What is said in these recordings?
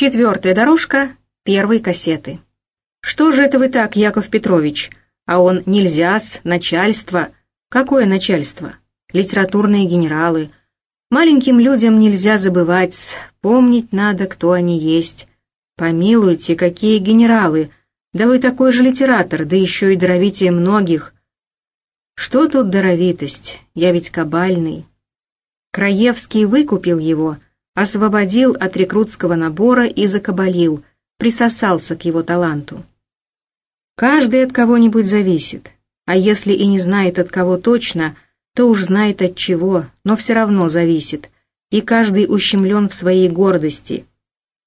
Четвертая дорожка первой кассеты. Что же это вы так, Яков Петрович? А он нельзя-с, начальство. Какое начальство? Литературные генералы. Маленьким людям нельзя забывать, помнить надо, кто они есть. Помилуйте, какие генералы. Да вы такой же литератор, да еще и даровитее многих. Что тут даровитость? Я ведь кабальный. Краевский выкупил его, освободил от рекрутского набора и закабалил, присосался к его таланту. Каждый от кого-нибудь зависит, а если и не знает от кого точно, то уж знает от чего, но все равно зависит, и каждый ущемлен в своей гордости.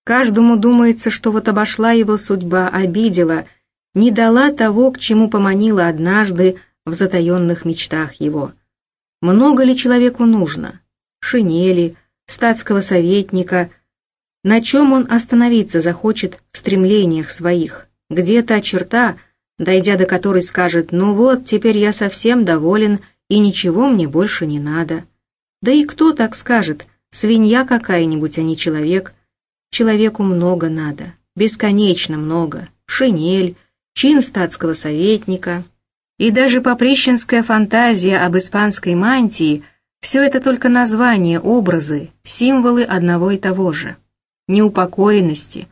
Каждому думается, что вот обошла его судьба, обидела, не дала того, к чему поманила однажды в затаенных мечтах его. Много ли человеку нужно? шинели, статского советника. На чем он остановиться захочет в стремлениях своих? Где та черта, дойдя до которой скажет «ну вот, теперь я совсем доволен и ничего мне больше не надо». Да и кто так скажет, свинья какая-нибудь, а не человек. Человеку много надо, бесконечно много. Шинель, чин статского советника. И даже поприщенская фантазия об испанской мантии – все это только названия, образы, символы одного и того же. Неупокоенности,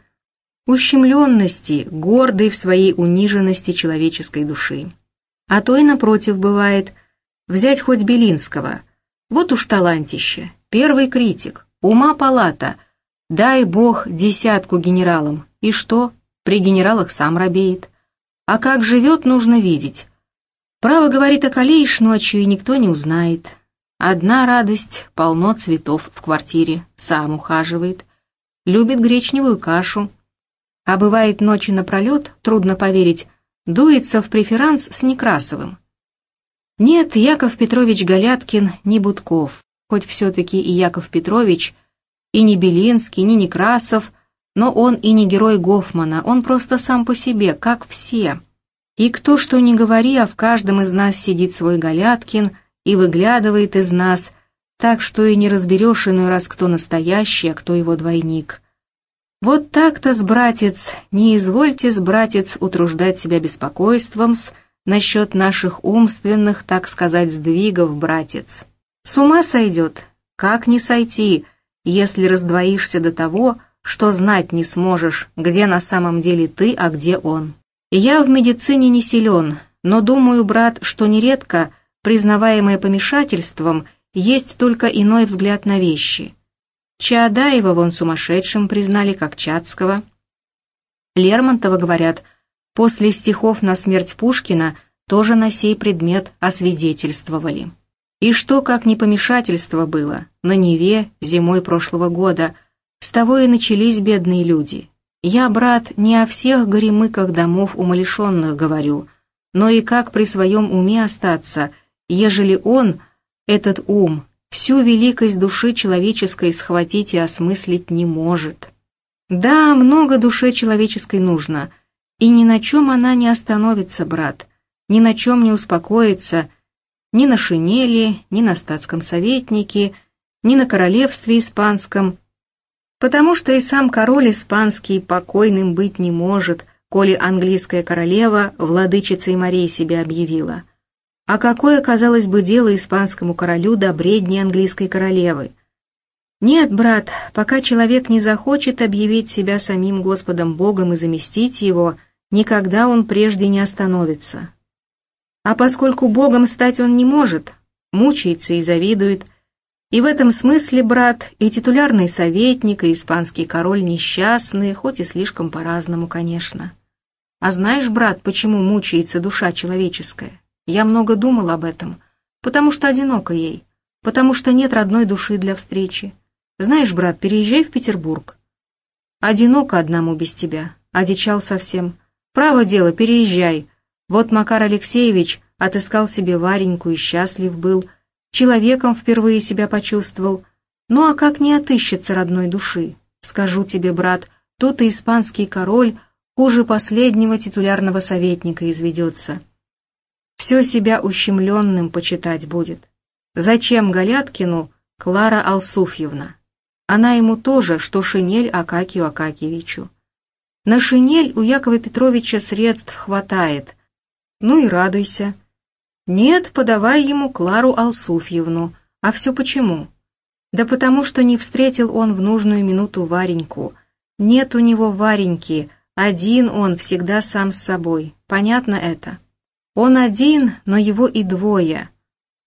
ущемленности, гордой в своей униженности человеческой души. А то и напротив бывает, взять хоть Белинского. Вот уж талантище, первый критик, ума палата, дай бог десятку генералам. И что, при генералах сам робеет. А как живет, нужно видеть. Право говорит околеешь ночью, и никто не узнает. Одна радость, полно цветов в квартире, сам ухаживает. Любит гречневую кашу. А бывает ночи напролет, трудно поверить, дуется в преферанс с Некрасовым. Нет, Яков Петрович Галяткин не Будков, хоть все-таки и Яков Петрович, и не Белинский, не Некрасов, но он и не герой Гофмана, он просто сам по себе, как все. И кто что ни говори, а в каждом из нас сидит свой Галяткин – и выглядывает из нас, так что и не разберешь иной раз, кто настоящий, а кто его двойник. Вот так-то, с братец, не извольте, с братец, утруждать себя беспокойством с насчет наших умственных, так сказать, сдвигов, братец. С ума сойдет, как не сойти, если раздвоишься до того, что знать не сможешь, где на самом деле ты, а где он. Я в медицине не силен, но думаю, брат, что нередко признаваемое помешательством, есть только иной взгляд на вещи. Чаадаева вон сумасшедшим признали, как Чацкого. Лермонтова, говорят, после стихов на смерть Пушкина тоже на сей предмет освидетельствовали. И что, как не помешательство было, на Неве зимой прошлого года, с того и начались бедные люди. Я, брат, не о всех горемыках домов умалишенных говорю, но и как при своем уме остаться – ежели он, этот ум, всю великость души человеческой схватить и осмыслить не может. Да, много душе человеческой нужно, и ни на чем она не остановится, брат, ни на чем не успокоится, ни на шинели, ни на статском советнике, ни на королевстве испанском, потому что и сам король испанский покойным быть не может, коли английская королева владычицей морей себя объявила. А какое, казалось бы, дело испанскому королю до бредни английской королевы? Нет, брат, пока человек не захочет объявить себя самим Господом Богом и заместить его, никогда он прежде не остановится. А поскольку Богом стать он не может, мучается и завидует, и в этом смысле, брат, и титулярный советник, и испанский король несчастны, хоть и слишком по-разному, конечно. А знаешь, брат, почему мучается душа человеческая? Я много думал об этом, потому что одиноко ей, потому что нет родной души для встречи. Знаешь, брат, переезжай в Петербург. Одиноко одному без тебя, одичал совсем. Право дело, переезжай. Вот Макар Алексеевич отыскал себе Вареньку и счастлив был, человеком впервые себя почувствовал. Ну а как не отыщется родной души? Скажу тебе, брат, тут и испанский король хуже последнего титулярного советника изведется все себя ущемленным почитать будет. Зачем Галяткину Клара Алсуфьевна? она ему тоже, что шинель Акакию Акакевичу. На шинель у Якова Петровича средств хватает. Ну и радуйся. Нет, подавай ему Клару Алсуфьевну. А все почему? Да потому что не встретил он в нужную минуту Вареньку. Нет у него Вареньки, один он всегда сам с собой. Понятно это? Он один, но его и двое.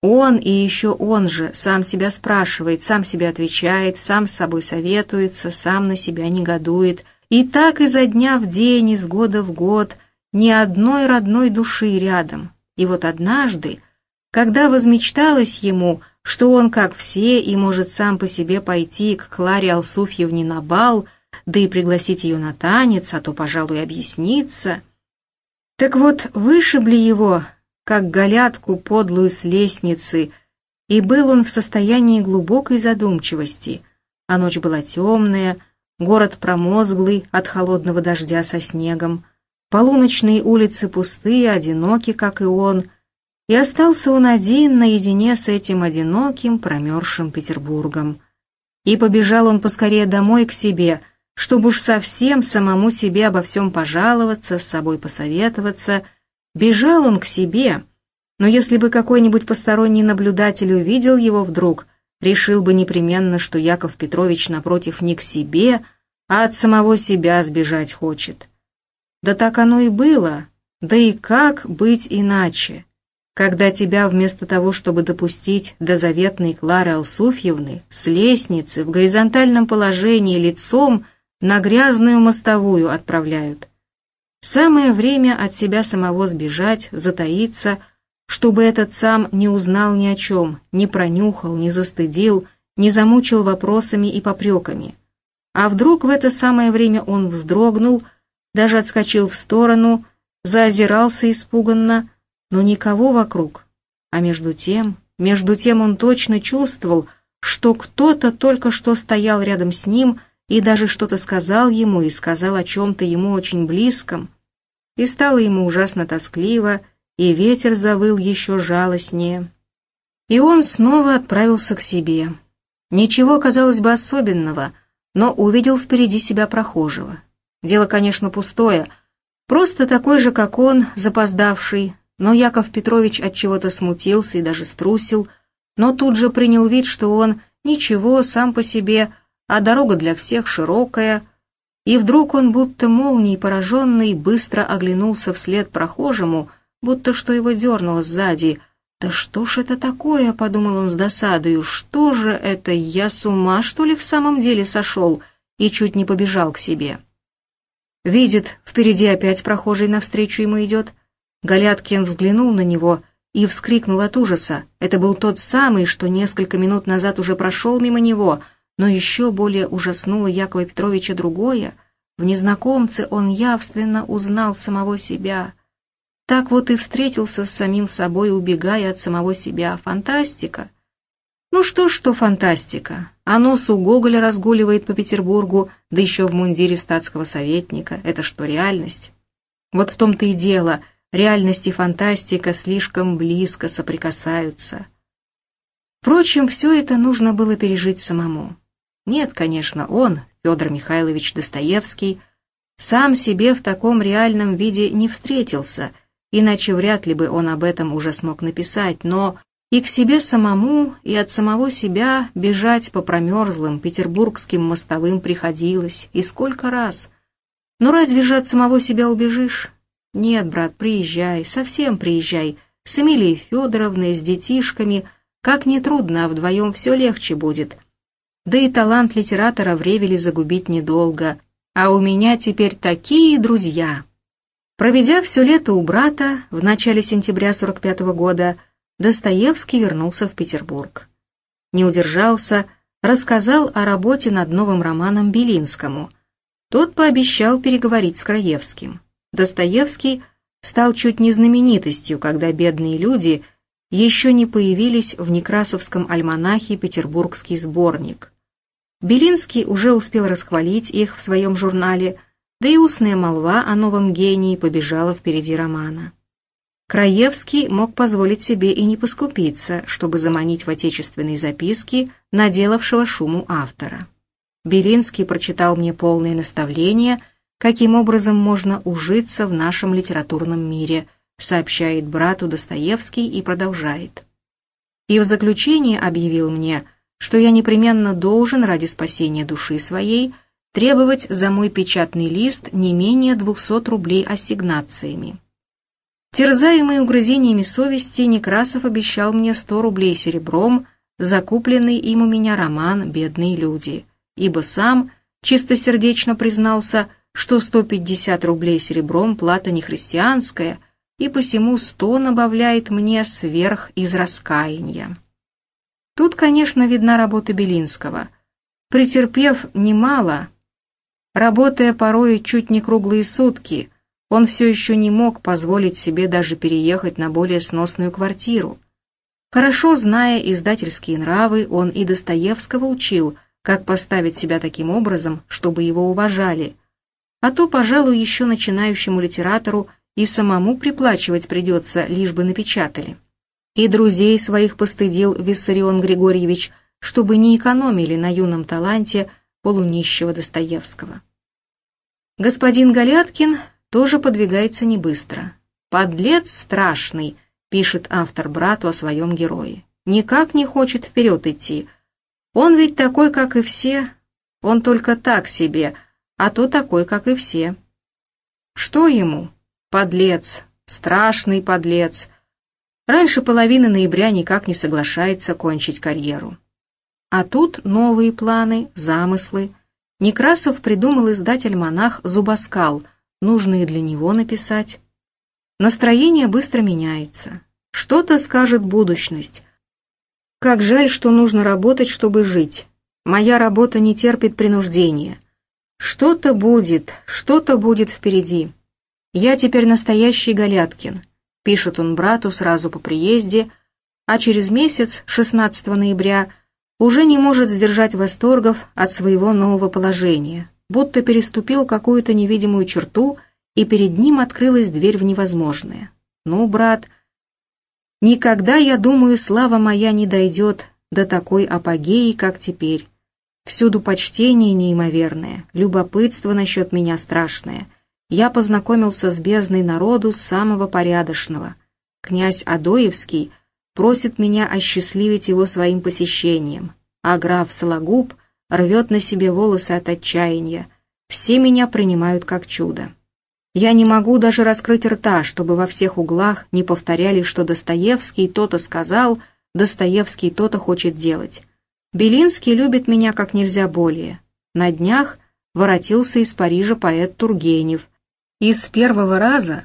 Он и еще он же сам себя спрашивает, сам себя отвечает, сам с собой советуется, сам на себя негодует. И так изо дня в день, из года в год, ни одной родной души рядом. И вот однажды, когда возмечталось ему, что он, как все, и может сам по себе пойти к Кларе Алсуфьевне на бал, да и пригласить ее на танец, а то, пожалуй, объясниться. Так вот, вышибли его как галятку подлую с лестницы, и был он в состоянии глубокой задумчивости, а ночь была темная, город промозглый от холодного дождя со снегом, полуночные улицы пустые, одиноки, как и он, и остался он один наедине с этим одиноким промерзшим Петербургом. И побежал он поскорее домой к себе, чтобы уж совсем самому себе обо всем пожаловаться, с собой посоветоваться — Бежал он к себе, но если бы какой-нибудь посторонний наблюдатель увидел его вдруг, решил бы непременно, что Яков Петрович напротив не к себе, а от самого себя сбежать хочет. Да так оно и было, да и как быть иначе, когда тебя вместо того, чтобы допустить до заветной Клары Алсуфьевны с лестницы в горизонтальном положении лицом на грязную мостовую отправляют. Самое время от себя самого сбежать, затаиться, чтобы этот сам не узнал ни о чем, не пронюхал, не застыдил, не замучил вопросами и попреками. А вдруг в это самое время он вздрогнул, даже отскочил в сторону, заозирался испуганно, но никого вокруг. А между тем, между тем он точно чувствовал, что кто-то только что стоял рядом с ним и даже что-то сказал ему и сказал о чем-то ему очень близком, и стало ему ужасно тоскливо, и ветер завыл еще жалостнее. И он снова отправился к себе. Ничего, казалось бы, особенного, но увидел впереди себя прохожего. Дело, конечно, пустое, просто такой же, как он, запоздавший, но Яков Петрович от чего-то смутился и даже струсил, но тут же принял вид, что он ничего сам по себе, а дорога для всех широкая, и вдруг он, будто молнией пораженный, быстро оглянулся вслед прохожему, будто что его дернуло сзади. «Да что ж это такое?» — подумал он с досадою. «Что же это? Я с ума, что ли, в самом деле сошел?» И чуть не побежал к себе. Видит, впереди опять прохожий навстречу ему идет. Галяткин взглянул на него и вскрикнул от ужаса. Это был тот самый, что несколько минут назад уже прошел мимо него — но еще более ужаснуло Якова Петровича другое. В незнакомце он явственно узнал самого себя. Так вот и встретился с самим собой, убегая от самого себя. Фантастика! Ну что ж, что фантастика. А нос у Гоголя разгуливает по Петербургу, да еще в мундире статского советника. Это что, реальность? Вот в том-то и дело, реальность и фантастика слишком близко соприкасаются. Впрочем, все это нужно было пережить самому. Нет, конечно, он, Федор Михайлович Достоевский, сам себе в таком реальном виде не встретился, иначе вряд ли бы он об этом уже смог написать, но и к себе самому, и от самого себя бежать по промерзлым петербургским мостовым приходилось, и сколько раз. Но разве же от самого себя убежишь? Нет, брат, приезжай, совсем приезжай, с Эмилией Федоровной, с детишками, как нетрудно, а вдвоем все легче будет — да и талант литератора в Ревеле загубить недолго. А у меня теперь такие друзья. Проведя все лето у брата в начале сентября 45 -го года, Достоевский вернулся в Петербург. Не удержался, рассказал о работе над новым романом Белинскому. Тот пообещал переговорить с Краевским. Достоевский стал чуть не знаменитостью, когда бедные люди еще не появились в Некрасовском альманахе «Петербургский сборник». Белинский уже успел расхвалить их в своем журнале, да и устная молва о новом гении побежала впереди романа. Краевский мог позволить себе и не поскупиться, чтобы заманить в отечественные записки наделавшего шуму автора. Белинский прочитал мне полное наставление, каким образом можно ужиться в нашем литературном мире, сообщает брату Достоевский и продолжает. И в заключение объявил мне, что я непременно должен ради спасения души своей требовать за мой печатный лист не менее 200 рублей ассигнациями. Терзаемый угрызениями совести, Некрасов обещал мне 100 рублей серебром, закупленный им у меня роман «Бедные люди», ибо сам чистосердечно признался, что 150 рублей серебром плата не христианская, и посему 100 набавляет мне сверх из раскаяния. Тут, конечно, видна работа Белинского. Претерпев немало, работая порой чуть не круглые сутки, он все еще не мог позволить себе даже переехать на более сносную квартиру. Хорошо зная издательские нравы, он и Достоевского учил, как поставить себя таким образом, чтобы его уважали. А то, пожалуй, еще начинающему литератору и самому приплачивать придется, лишь бы напечатали. И друзей своих постыдил Виссарион Григорьевич, чтобы не экономили на юном таланте полунищего Достоевского. Господин Галяткин тоже подвигается не быстро. «Подлец страшный», — пишет автор брату о своем герое. «Никак не хочет вперед идти. Он ведь такой, как и все. Он только так себе, а то такой, как и все». Что ему? Подлец, страшный подлец. Раньше половины ноября никак не соглашается кончить карьеру. А тут новые планы, замыслы. Некрасов придумал издать альманах «Зубоскал», нужные для него написать. Настроение быстро меняется. Что-то скажет будущность. Как жаль, что нужно работать, чтобы жить. Моя работа не терпит принуждения. Что-то будет, что-то будет впереди. Я теперь настоящий Галяткин. Пишет он брату сразу по приезде, а через месяц, 16 ноября, уже не может сдержать восторгов от своего нового положения, будто переступил какую-то невидимую черту, и перед ним открылась дверь в невозможное. «Ну, брат, никогда, я думаю, слава моя не дойдет до такой апогеи, как теперь. Всюду почтение неимоверное, любопытство насчет меня страшное. Я познакомился с бездной народу самого порядочного. Князь Адоевский просит меня осчастливить его своим посещением, а граф Сологуб рвет на себе волосы от отчаяния. Все меня принимают как чудо. Я не могу даже раскрыть рта, чтобы во всех углах не повторяли, что Достоевский то-то сказал, Достоевский то-то хочет делать. Белинский любит меня как нельзя более. На днях воротился из Парижа поэт Тургенев. И с первого раза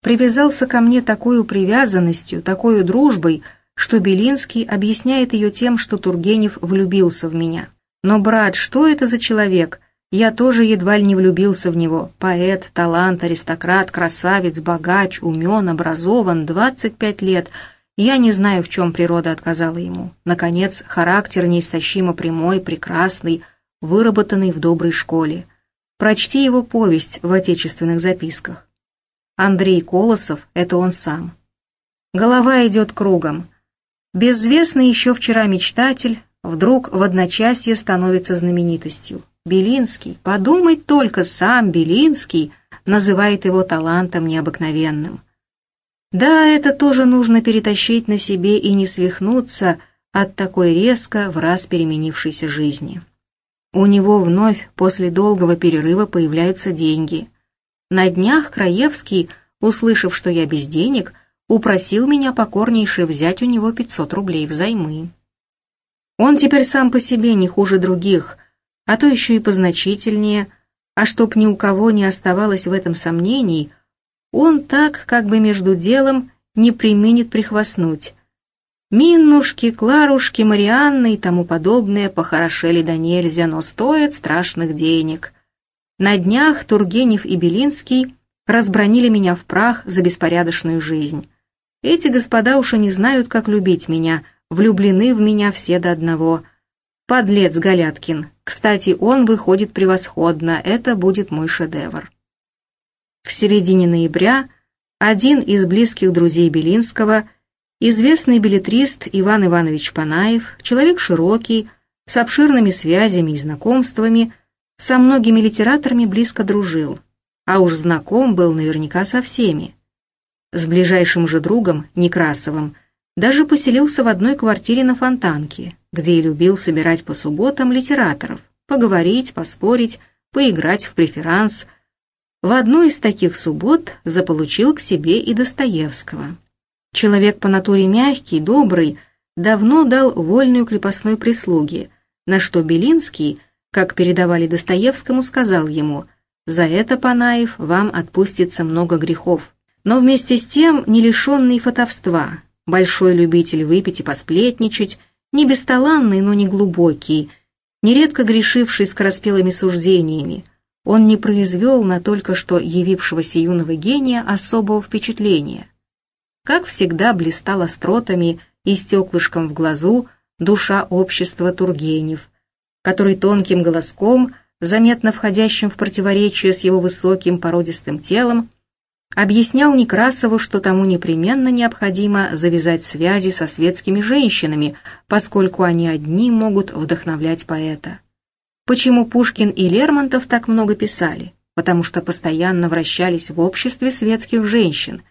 привязался ко мне такой привязанностью, такой дружбой, что Белинский объясняет ее тем, что Тургенев влюбился в меня. Но, брат, что это за человек? Я тоже едва ли не влюбился в него. Поэт, талант, аристократ, красавец, богач, умен, образован, 25 лет. Я не знаю, в чем природа отказала ему. Наконец, характер неистощимо прямой, прекрасный, выработанный в доброй школе. Прочти его повесть в отечественных записках. Андрей Колосов — это он сам. Голова идет кругом. Безвестный еще вчера мечтатель вдруг в одночасье становится знаменитостью. Белинский, подумать только, сам Белинский называет его талантом необыкновенным. Да, это тоже нужно перетащить на себе и не свихнуться от такой резко в раз переменившейся жизни. У него вновь после долгого перерыва появляются деньги. На днях Краевский, услышав, что я без денег, упросил меня покорнейше взять у него 500 рублей взаймы. Он теперь сам по себе не хуже других, а то еще и позначительнее, а чтоб ни у кого не оставалось в этом сомнений, он так, как бы между делом, не применит прихвастнуть. Миннушки, Кларушки, Марианны и тому подобное похорошели до нельзя, но стоят страшных денег. На днях Тургенев и Белинский разбронили меня в прах за беспорядочную жизнь. Эти господа уж и не знают, как любить меня, влюблены в меня все до одного. Подлец Галяткин. Кстати, он выходит превосходно, это будет мой шедевр. В середине ноября один из близких друзей Белинского, известный билетрист Иван Иванович Панаев, человек широкий, с обширными связями и знакомствами, со многими литераторами близко дружил, а уж знаком был наверняка со всеми. С ближайшим же другом, Некрасовым, даже поселился в одной квартире на Фонтанке, где и любил собирать по субботам литераторов, поговорить, поспорить, поиграть в преферанс. В одну из таких суббот заполучил к себе и Достоевского. Человек по натуре мягкий, добрый, давно дал вольную крепостной прислуге, на что Белинский, как передавали Достоевскому, сказал ему «За это, Панаев, вам отпустится много грехов». Но вместе с тем не лишенный фотовства, большой любитель выпить и посплетничать, не бесталанный, но не глубокий, нередко грешивший скороспелыми суждениями, он не произвел на только что явившегося юного гения особого впечатления. Как всегда блистал остротами и стеклышком в глазу душа общества Тургенев, который тонким голоском, заметно входящим в противоречие с его высоким породистым телом, объяснял Некрасову, что тому непременно необходимо завязать связи со светскими женщинами, поскольку они одни могут вдохновлять поэта. Почему Пушкин и Лермонтов так много писали? Потому что постоянно вращались в обществе светских женщин.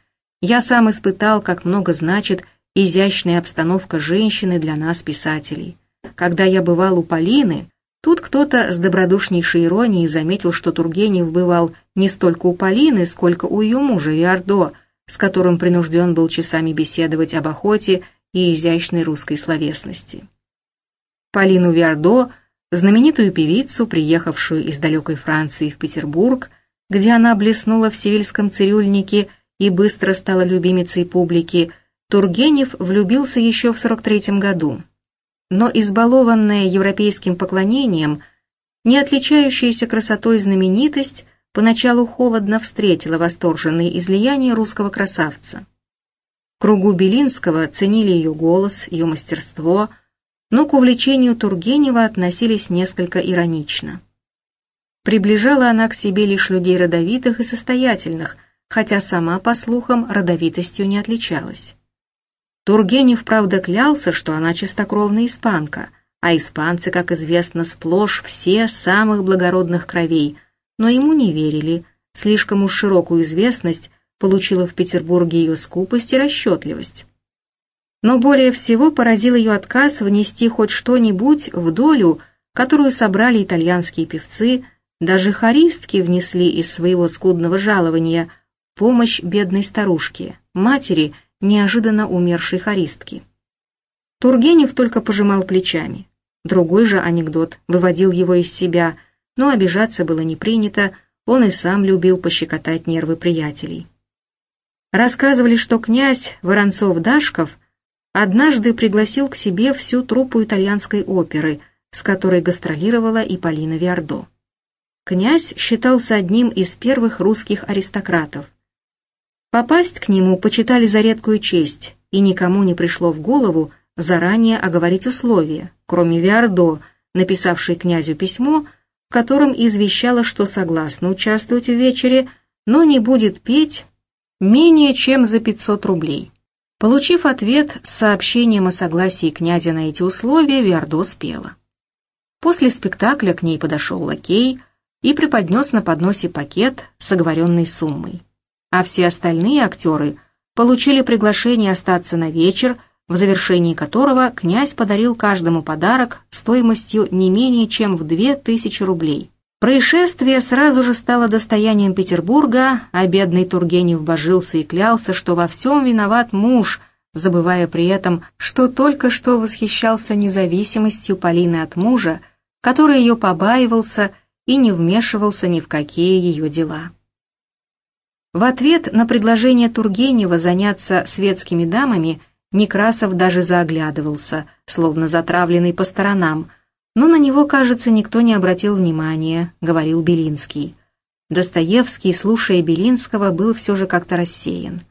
Я сам испытал, как много значит изящная обстановка женщины для нас, писателей. Когда я бывал у Полины, Тут кто-то с добродушнейшей иронией заметил, что Тургенев бывал не столько у Полины, сколько у ее мужа Виардо, с которым принужден был часами беседовать об охоте и изящной русской словесности. Полину Виардо, знаменитую певицу, приехавшую из далекой Франции в Петербург, где она блеснула в сивильском цирюльнике и быстро стала любимицей публики, Тургенев влюбился еще в 43 году но избалованная европейским поклонением, не отличающаяся красотой знаменитость, поначалу холодно встретила восторженные излияния русского красавца. В кругу Белинского ценили ее голос, ее мастерство, но к увлечению Тургенева относились несколько иронично. Приближала она к себе лишь людей родовитых и состоятельных, хотя сама, по слухам, родовитостью не отличалась. Тургенев, правда, клялся, что она чистокровная испанка, а испанцы, как известно, сплошь все самых благородных кровей, но ему не верили, слишком уж широкую известность получила в Петербурге ее скупость и расчетливость. Но более всего поразил ее отказ внести хоть что-нибудь в долю, которую собрали итальянские певцы, даже хористки внесли из своего скудного жалования помощь бедной старушке, матери, неожиданно умершей хористки. Тургенев только пожимал плечами. Другой же анекдот выводил его из себя, но обижаться было не принято, он и сам любил пощекотать нервы приятелей. Рассказывали, что князь Воронцов-Дашков однажды пригласил к себе всю труппу итальянской оперы, с которой гастролировала и Полина Виардо. Князь считался одним из первых русских аристократов, Попасть к нему почитали за редкую честь, и никому не пришло в голову заранее оговорить условия, кроме Виардо, написавшей князю письмо, в котором извещала, что согласна участвовать в вечере, но не будет петь менее чем за 500 рублей. Получив ответ с сообщением о согласии князя на эти условия, Виардо спела. После спектакля к ней подошел лакей и преподнес на подносе пакет с оговоренной суммой а все остальные актеры получили приглашение остаться на вечер, в завершении которого князь подарил каждому подарок стоимостью не менее чем в две тысячи рублей. Происшествие сразу же стало достоянием Петербурга, а бедный Тургенев божился и клялся, что во всем виноват муж, забывая при этом, что только что восхищался независимостью Полины от мужа, который ее побаивался и не вмешивался ни в какие ее дела. В ответ на предложение Тургенева заняться светскими дамами Некрасов даже заоглядывался, словно затравленный по сторонам, но на него, кажется, никто не обратил внимания, говорил Белинский. Достоевский, слушая Белинского, был все же как-то рассеян.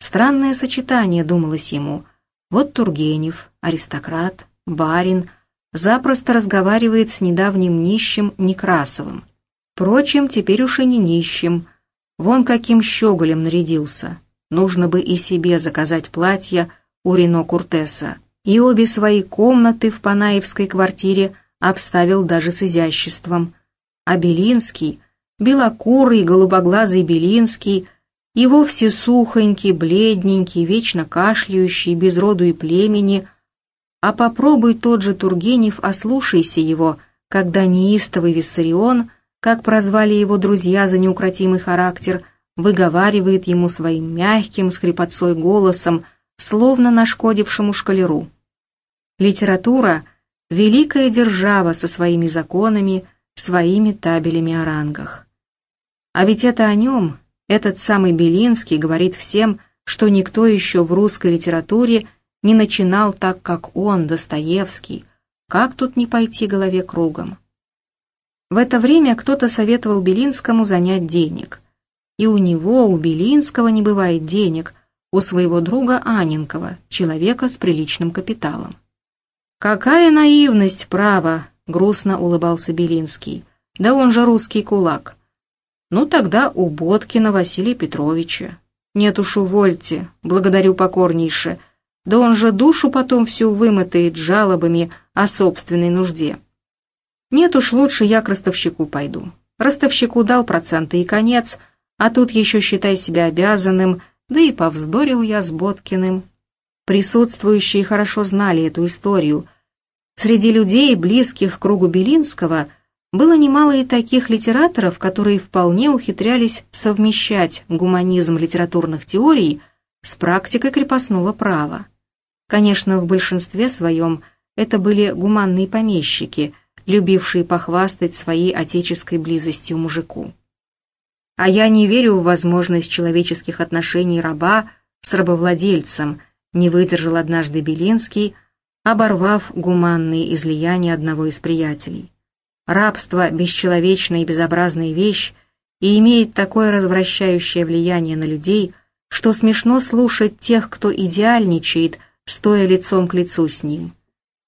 Странное сочетание, думалось ему. Вот Тургенев, аристократ, барин, запросто разговаривает с недавним нищим Некрасовым. Впрочем, теперь уж и не нищим – Вон каким щеголем нарядился. Нужно бы и себе заказать платье у Рено Куртеса. И обе свои комнаты в Панаевской квартире обставил даже с изяществом. А Белинский, белокурый, голубоглазый Белинский, и вовсе сухонький, бледненький, вечно кашляющий, без роду и племени, а попробуй тот же Тургенев, ослушайся его, когда неистовый Виссарион, как прозвали его друзья за неукротимый характер, выговаривает ему своим мягким, с хрипотцой голосом, словно нашкодившему шкалеру. Литература — великая держава со своими законами, своими табелями о рангах. А ведь это о нем, этот самый Белинский, говорит всем, что никто еще в русской литературе не начинал так, как он, Достоевский. Как тут не пойти голове кругом? В это время кто-то советовал Белинскому занять денег. И у него, у Белинского, не бывает денег, у своего друга Аненкова, человека с приличным капиталом. «Какая наивность, право!» — грустно улыбался Белинский. «Да он же русский кулак». «Ну тогда у Боткина Василия Петровича». «Нет уж, увольте, благодарю покорнейше. Да он же душу потом всю вымотает жалобами о собственной нужде». «Нет уж, лучше я к ростовщику пойду. Ростовщику дал проценты и конец, а тут еще считай себя обязанным, да и повздорил я с Боткиным». Присутствующие хорошо знали эту историю. Среди людей, близких к кругу Белинского, было немало и таких литераторов, которые вполне ухитрялись совмещать гуманизм литературных теорий с практикой крепостного права. Конечно, в большинстве своем это были гуманные помещики, любившие похвастать своей отеческой близостью мужику. А я не верю в возможность человеческих отношений раба с рабовладельцем – не выдержал однажды Белинский, оборвав гуманные излияния одного из приятелей. Рабство – бесчеловечная и безобразная вещь и имеет такое развращающее влияние на людей, что смешно слушать тех, кто идеальничает, стоя лицом к лицу с ним.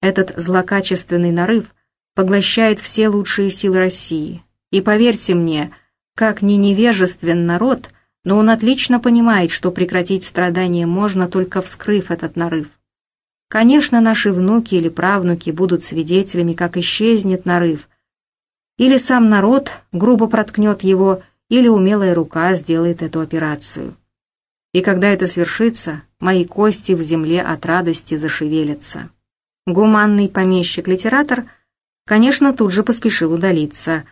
Этот злокачественный нарыв поглощает все лучшие силы России. И поверьте мне, как ни невежествен народ – но он отлично понимает, что прекратить страдания можно, только вскрыв этот нарыв. Конечно, наши внуки или правнуки будут свидетелями, как исчезнет нарыв. Или сам народ грубо проткнет его, или умелая рука сделает эту операцию. И когда это свершится, мои кости в земле от радости зашевелятся. Гуманный помещик-литератор, конечно, тут же поспешил удалиться,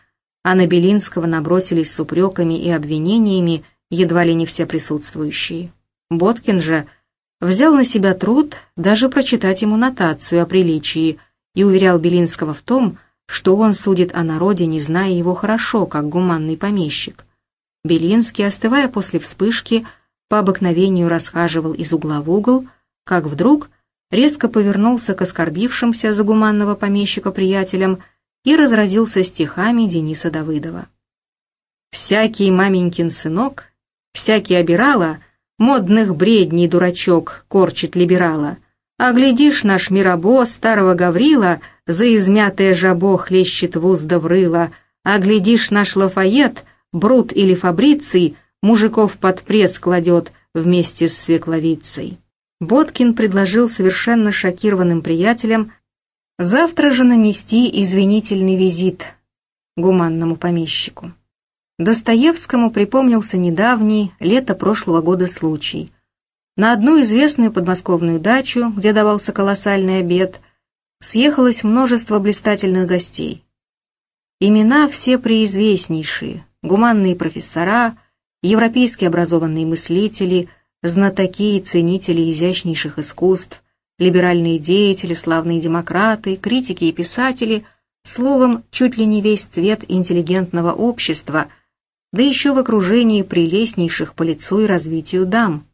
а на Белинского набросились с упреками и обвинениями, едва ли не все присутствующие. Боткин же взял на себя труд даже прочитать ему нотацию о приличии и уверял Белинского в том, что он судит о народе, не зная его хорошо, как гуманный помещик. Белинский, остывая после вспышки, по обыкновению расхаживал из угла в угол, как вдруг резко повернулся к оскорбившимся за гуманного помещика приятелям и разразился стихами Дениса Давыдова. «Всякий маменькин сынок Всякий обирала, модных бредней дурачок корчит либерала. А глядишь, наш Мирабо старого Гаврила за измятое жабо хлещет в узда врыла, а глядишь, наш Лафайет, Брут или Фабриций, мужиков под пресс кладет вместе с свекловицей. Боткин предложил совершенно шокированным приятелям завтра же нанести извинительный визит гуманному помещику. Достоевскому припомнился недавний, лето прошлого года случай. На одну известную подмосковную дачу, где давался колоссальный обед, съехалось множество блистательных гостей. Имена все преизвестнейшие, гуманные профессора, европейские образованные мыслители, знатоки и ценители изящнейших искусств, либеральные деятели, славные демократы, критики и писатели, словом, чуть ли не весь цвет интеллигентного общества – да еще в окружении прелестнейших по лицу и развитию дам.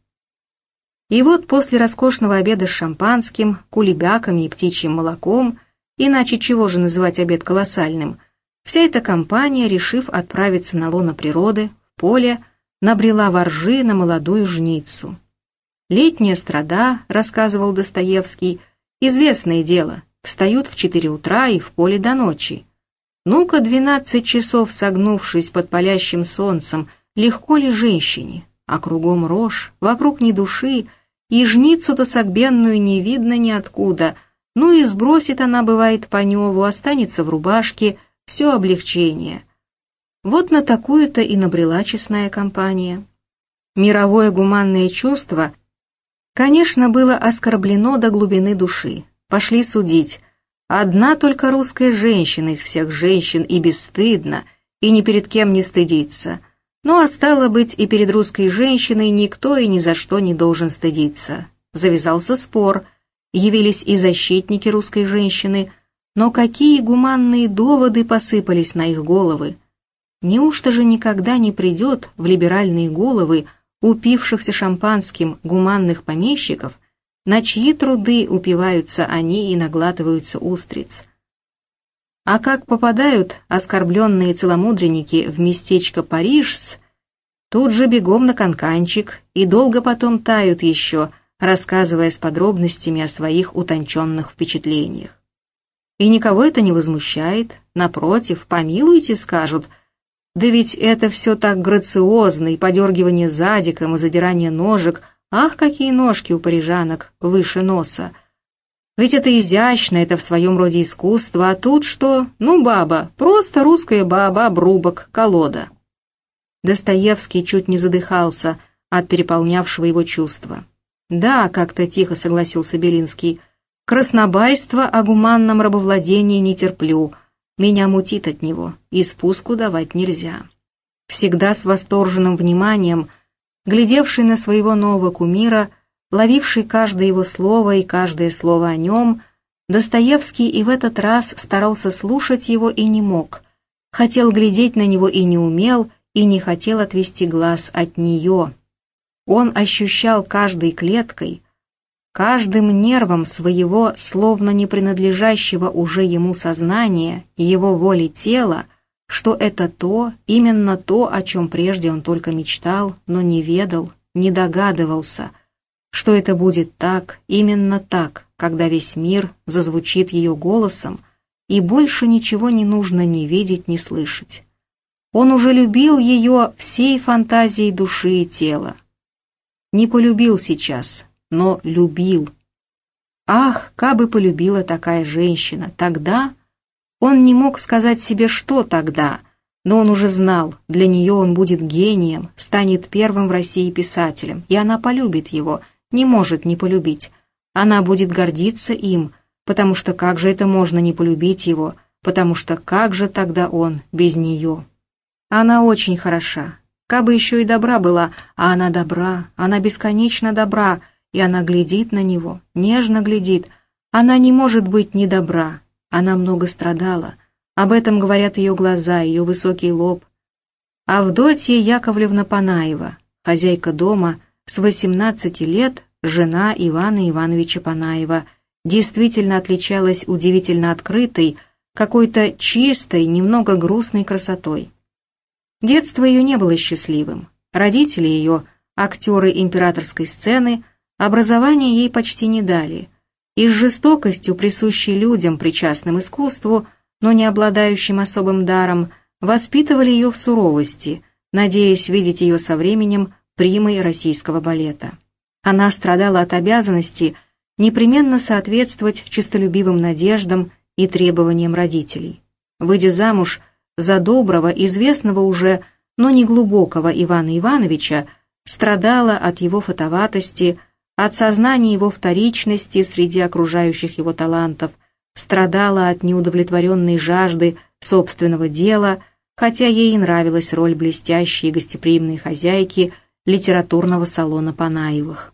И вот после роскошного обеда с шампанским, кулебяками и птичьим молоком, иначе чего же называть обед колоссальным, вся эта компания, решив отправиться на лоно природы, в поле, набрела воржи на молодую жницу. «Летняя страда», — рассказывал Достоевский, — «известное дело, встают в четыре утра и в поле до ночи. Ну-ка, двенадцать часов согнувшись под палящим солнцем, легко ли женщине? А кругом рожь, вокруг ни души, и жницу-то согбенную не видно ниоткуда, Ну и сбросит она, бывает, по Неву, останется в рубашке, все облегчение. Вот на такую-то и набрела честная компания. Мировое гуманное чувство, конечно, было оскорблено до глубины души. Пошли судить. Одна только русская женщина из всех женщин и бесстыдно, и ни перед кем не стыдится. Ну а стало быть, и перед русской женщиной никто и ни за что не должен стыдиться. Завязался спор, явились и защитники русской женщины, но какие гуманные доводы посыпались на их головы. Неужто же никогда не придет в либеральные головы упившихся шампанским гуманных помещиков, на чьи труды упиваются они и наглатываются устриц? А как попадают оскорбленные целомудренники в местечко Парижс, тут же бегом на канканчик и долго потом тают еще, рассказывая с подробностями о своих утонченных впечатлениях. И никого это не возмущает, напротив, помилуйте, скажут – да ведь это все так грациозно, и подергивание задиком, и задирание ножек. Ах, какие ножки у парижанок выше носа. Ведь это изящно, это в своем роде искусство, а тут что? Ну, баба, просто русская баба, обрубок, колода. Достоевский чуть не задыхался от переполнявшего его чувства. «Да», — как-то тихо согласился Белинский, — «краснобайство о гуманном рабовладении не терплю», — меня мутит от него, и спуску давать нельзя. Всегда с восторженным вниманием, глядевший на своего нового кумира, ловивший каждое его слово и каждое слово о нем, Достоевский и в этот раз старался слушать его и не мог, хотел глядеть на него и не умел, и не хотел отвести глаз от нее. Он ощущал каждой клеткой, каждым нервом своего, словно не принадлежащего уже ему сознания его воли тела, что это то, именно то, о чем прежде он только мечтал, но не ведал, не догадывался, что это будет так, именно так, когда весь мир зазвучит ее голосом, и больше ничего не нужно ни видеть, ни слышать. Он уже любил ее всей фантазией души и тела. Не полюбил сейчас, но любил. Ах, кабы полюбила такая женщина, тогда... Он не мог сказать себе, что тогда, но он уже знал, для нее он будет гением, станет первым в России писателем, и она полюбит его, не может не полюбить. Она будет гордиться им, потому что как же это можно не полюбить его, потому что как же тогда он без нее? Она очень хороша, кабы еще и добра была, а она добра, она бесконечно добра, и она глядит на него, нежно глядит. Она не может быть недобра, она много страдала. Об этом говорят ее глаза, ее высокий лоб. Авдотья Яковлевна Панаева, хозяйка дома, с 18 лет, жена Ивана Ивановича Панаева, действительно отличалась удивительно открытой, какой-то чистой, немного грустной красотой. Детство ее не было счастливым. Родители ее, актеры императорской сцены – Образование ей почти не дали, и с жестокостью, присущей людям, причастным искусству, но не обладающим особым даром, воспитывали ее в суровости, надеясь видеть ее со временем примой российского балета. Она страдала от обязанности непременно соответствовать честолюбивым надеждам и требованиям родителей. Выйдя замуж за доброго, известного уже, но не глубокого Ивана Ивановича, страдала от его фотоватости, от сознания его вторичности среди окружающих его талантов, страдала от неудовлетворенной жажды собственного дела, хотя ей и нравилась роль блестящей и гостеприимной хозяйки литературного салона Панаевых.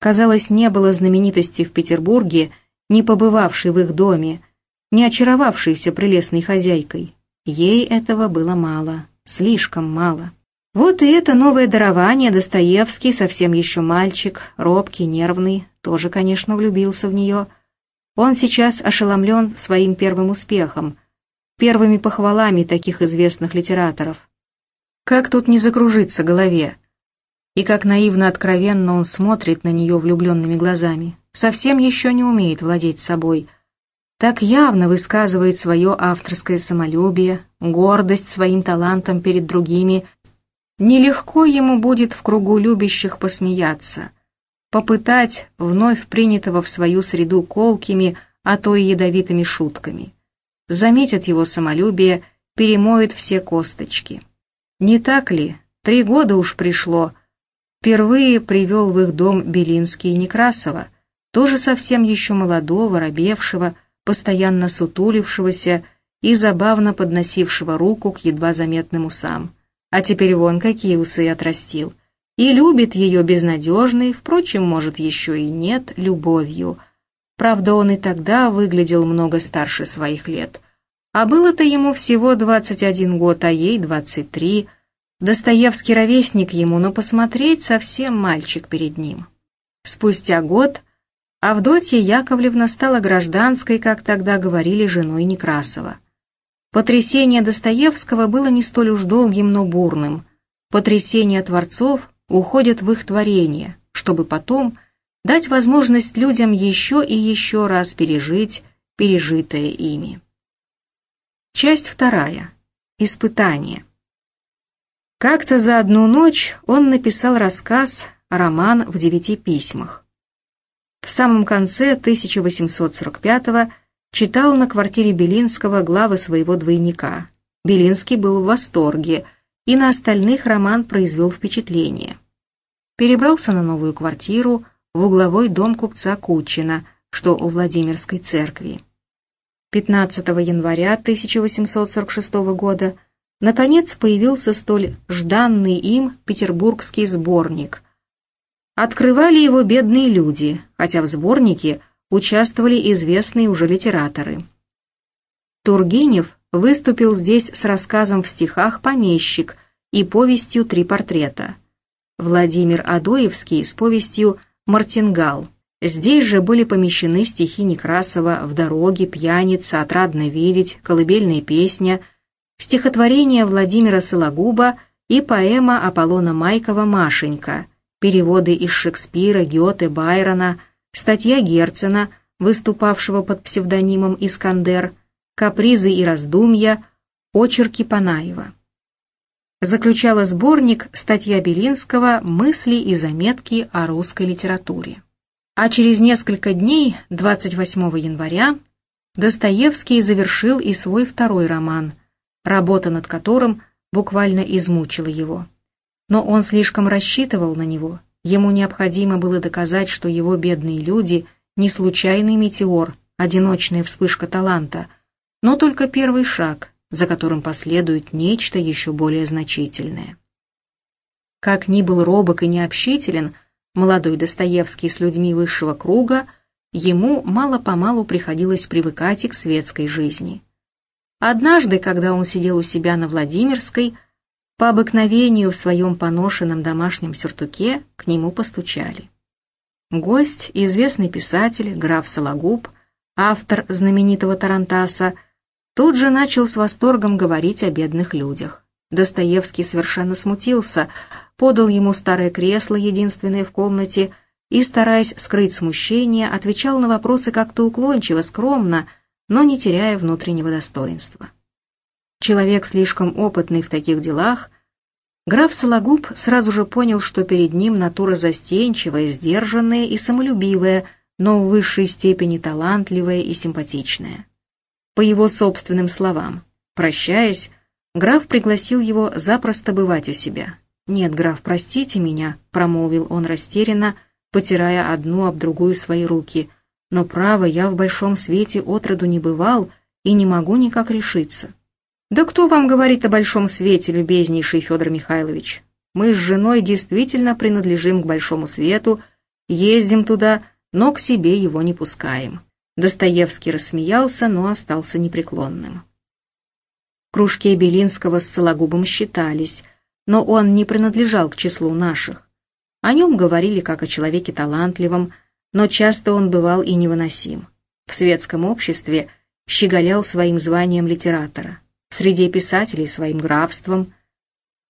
Казалось, не было знаменитости в Петербурге, не побывавшей в их доме, не очаровавшейся прелестной хозяйкой. Ей этого было мало, слишком мало. Вот и это новое дарование Достоевский, совсем еще мальчик, робкий, нервный, тоже, конечно, влюбился в нее. Он сейчас ошеломлен своим первым успехом, первыми похвалами таких известных литераторов. Как тут не закружиться голове? И как наивно-откровенно он смотрит на нее влюбленными глазами. Совсем еще не умеет владеть собой. Так явно высказывает свое авторское самолюбие, гордость своим талантом перед другими – Нелегко ему будет в кругу любящих посмеяться. попытать вновь принятого в свою среду колкими, а то и ядовитыми шутками. Заметят его самолюбие, перемоет все косточки. Не так ли? Три года уж пришло. Впервые привел в их дом Белинский и Некрасова, тоже совсем еще молодого, робевшего, постоянно сутулившегося и забавно подносившего руку к едва заметным усам. А теперь вон какие усы отрастил. И любит ее безнадежной, впрочем, может, еще и нет, любовью. Правда, он и тогда выглядел много старше своих лет. А было-то ему всего 21 год, а ей 23. Достоевский ровесник ему, но посмотреть совсем мальчик перед ним. Спустя год Авдотья Яковлевна стала гражданской, как тогда говорили, женой Некрасова. Потрясение Достоевского было не столь уж долгим, но бурным. Потрясения творцов уходят в их творение, чтобы потом дать возможность людям еще и еще раз пережить пережитое ими. Часть вторая. Испытание. Как-то за одну ночь он написал рассказ «Роман в девяти письмах». В самом конце 1845-го читал на квартире Белинского главы своего двойника. Белинский был в восторге, и на остальных роман произвел впечатление. Перебрался на новую квартиру в угловой дом купца Кучина, что у Владимирской церкви. 15 января 1846 года наконец появился столь жданный им петербургский сборник – Открывали его бедные люди, хотя в сборнике участвовали известные уже литераторы. Тургенев выступил здесь с рассказом в стихах «Помещик» и повестью «Три портрета». Владимир Адоевский с повестью «Мартингал». Здесь же были помещены стихи Некрасова «В дороге», «Пьяница», «Отрадно видеть», «Колыбельная песня», стихотворение Владимира Сологуба и поэма Аполлона Майкова «Машенька», переводы из Шекспира, Гёте, Байрона, статья Герцена, выступавшего под псевдонимом Искандер, капризы и раздумья, очерки Панаева. Заключала сборник статья Белинского «Мысли и заметки о русской литературе». А через несколько дней, 28 января, Достоевский завершил и свой второй роман, работа над которым буквально измучила его но он слишком рассчитывал на него. Ему необходимо было доказать, что его бедные люди не случайный метеор, одиночная вспышка таланта, но только первый шаг, за которым последует нечто еще более значительное. Как ни был робок и необщителен, молодой Достоевский с людьми высшего круга, ему мало-помалу приходилось привыкать и к светской жизни. Однажды, когда он сидел у себя на Владимирской, по обыкновению в своем поношенном домашнем сюртуке к нему постучали. Гость, известный писатель, граф Сологуб, автор знаменитого Тарантаса, тут же начал с восторгом говорить о бедных людях. Достоевский совершенно смутился, подал ему старое кресло, единственное в комнате, и, стараясь скрыть смущение, отвечал на вопросы как-то уклончиво, скромно, но не теряя внутреннего достоинства. Человек слишком опытный в таких делах, граф Сологуб сразу же понял, что перед ним натура застенчивая, сдержанная и самолюбивая, но в высшей степени талантливая и симпатичная. По его собственным словам, прощаясь, граф пригласил его запросто бывать у себя. «Нет, граф, простите меня», — промолвил он растерянно, потирая одну об другую свои руки, «но, право, я в большом свете отроду не бывал и не могу никак решиться». «Да кто вам говорит о большом свете, любезнейший Федор Михайлович? Мы с женой действительно принадлежим к большому свету, ездим туда, но к себе его не пускаем». Достоевский рассмеялся, но остался непреклонным. В кружке Белинского с Сологубом считались, но он не принадлежал к числу наших. О нем говорили как о человеке талантливом, но часто он бывал и невыносим. В светском обществе щеголял своим званием литератора в среде писателей своим графством.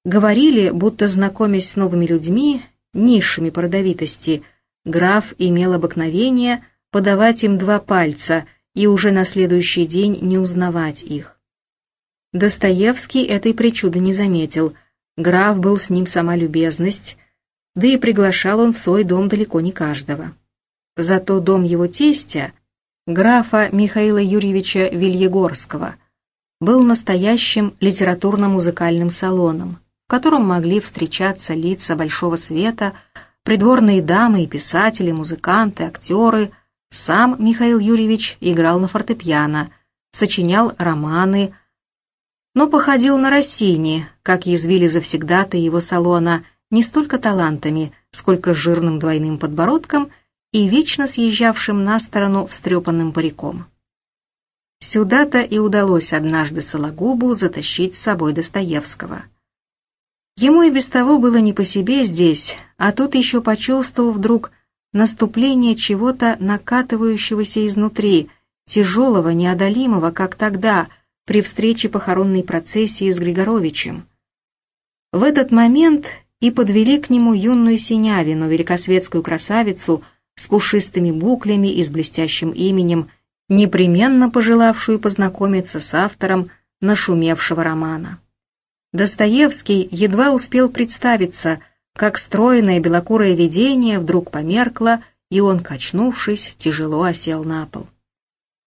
Говорили, будто знакомясь с новыми людьми, низшими по граф имел обыкновение подавать им два пальца и уже на следующий день не узнавать их. Достоевский этой причуды не заметил, граф был с ним сама любезность, да и приглашал он в свой дом далеко не каждого. Зато дом его тестя, графа Михаила Юрьевича Вильегорского, был настоящим литературно-музыкальным салоном, в котором могли встречаться лица большого света, придворные дамы и писатели, музыканты, актеры. Сам Михаил Юрьевич играл на фортепиано, сочинял романы, но походил на Россини, как язвили завсегдаты его салона, не столько талантами, сколько жирным двойным подбородком и вечно съезжавшим на сторону встрепанным париком. Сюда-то и удалось однажды Сологубу затащить с собой Достоевского. Ему и без того было не по себе здесь, а тут еще почувствовал вдруг наступление чего-то накатывающегося изнутри, тяжелого, неодолимого, как тогда — при встрече похоронной процессии с Григоровичем. В этот момент и подвели к нему юную Синявину, великосветскую красавицу с пушистыми буклями и с блестящим именем, непременно пожелавшую познакомиться с автором нашумевшего романа. Достоевский едва успел представиться, как стройное белокурое видение вдруг померкло, и он, качнувшись, тяжело осел на пол.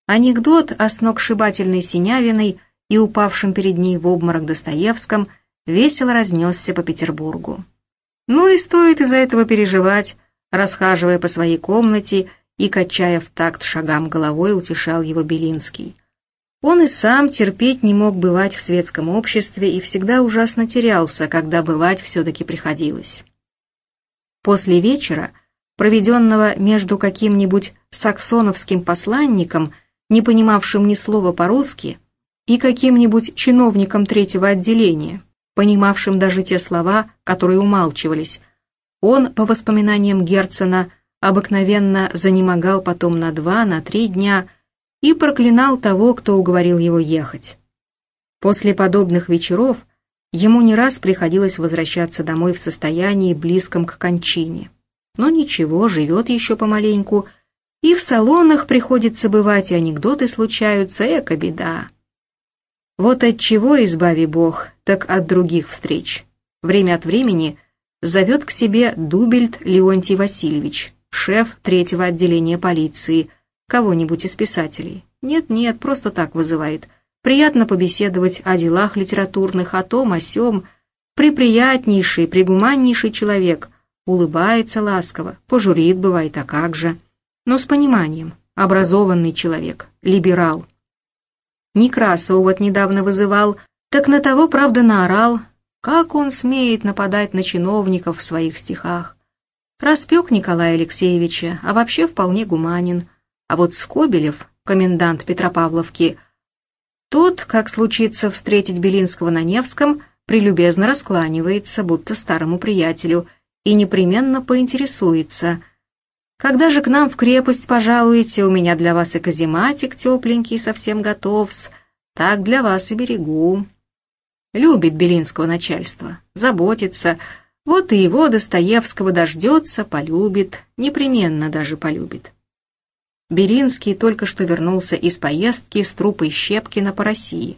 Анекдот о сногсшибательной Синявиной и упавшем перед ней в обморок Достоевском весело разнесся по Петербургу. Ну и стоит из-за этого переживать, расхаживая по своей комнате и, качая в такт шагам головой, утешал его Белинский. Он и сам терпеть не мог бывать в светском обществе и всегда ужасно терялся, когда бывать все-таки приходилось. После вечера, проведенного между каким-нибудь саксоновским посланником – не понимавшим ни слова по-русски, и каким-нибудь чиновником третьего отделения, понимавшим даже те слова, которые умалчивались. Он, по воспоминаниям Герцена, обыкновенно занемогал потом на два, на три дня и проклинал того, кто уговорил его ехать. После подобных вечеров ему не раз приходилось возвращаться домой в состоянии близком к кончине. Но ничего, живет еще помаленьку, и в салонах приходится бывать, и анекдоты случаются, эко беда. Вот от чего, избави Бог, так от других встреч. Время от времени зовет к себе Дубельт Леонтий Васильевич, шеф третьего отделения полиции, кого-нибудь из писателей. Нет-нет, просто так вызывает. Приятно побеседовать о делах литературных, о том, о сём. Приприятнейший, пригуманнейший человек. Улыбается ласково, пожурит бывает, а как же но с пониманием, образованный человек, либерал. Некрасова вот недавно вызывал, так на того, правда, наорал, как он смеет нападать на чиновников в своих стихах. Распек Николая Алексеевича, а вообще вполне гуманин. А вот Скобелев, комендант Петропавловки, тот, как случится встретить Белинского на Невском, прелюбезно раскланивается, будто старому приятелю, и непременно поинтересуется – когда же к нам в крепость пожалуете, у меня для вас и казематик тепленький совсем готов-с, так для вас и берегу. Любит Белинского начальство, заботится, вот и его Достоевского дождется, полюбит, непременно даже полюбит. Белинский только что вернулся из поездки с трупой Щепкина по России.